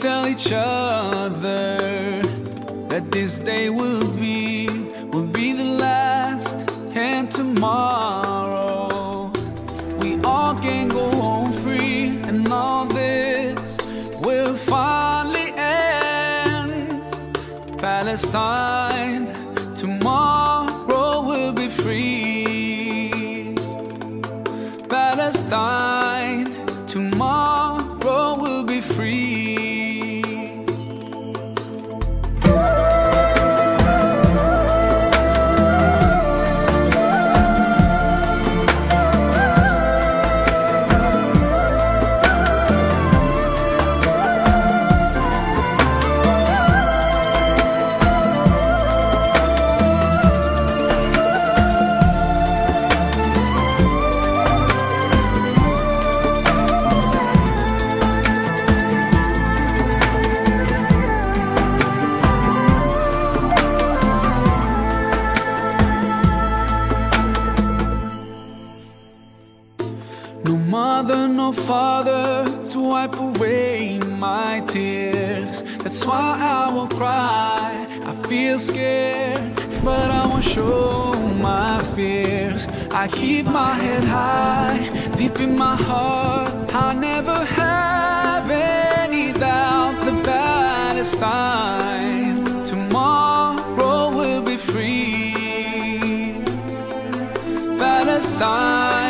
tell each other that this day will be, will be the last, and tomorrow we all can go home free, and all this will finally end. Palestine, tomorrow will be free. Palestine, tomorrow No mother, no father to wipe away my tears. That's why I will cry. I feel scared, but I won't show my fears. I keep my head high, deep in my heart. I never have any doubt that Palestine tomorrow will be free. Palestine,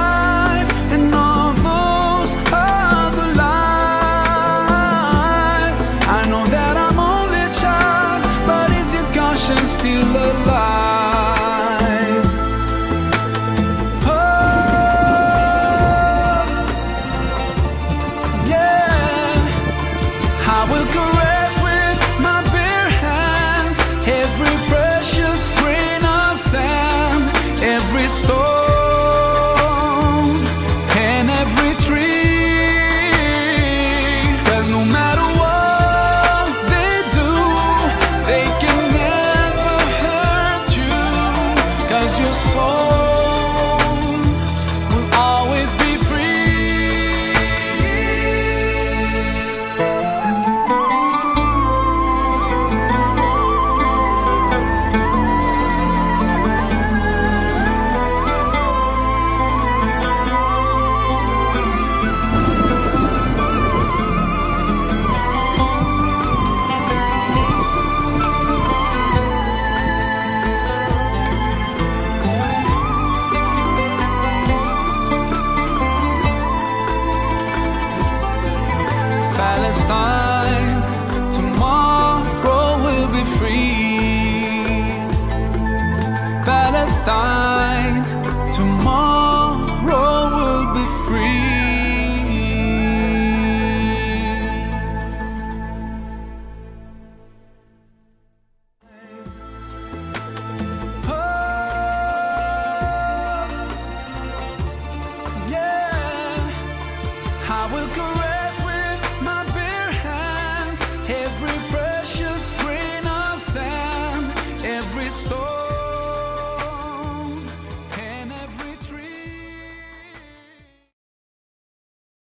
every stone and every tree. 'Cause no matter what they do, they can never hurt you. 'Cause your soul Palestine, tomorrow.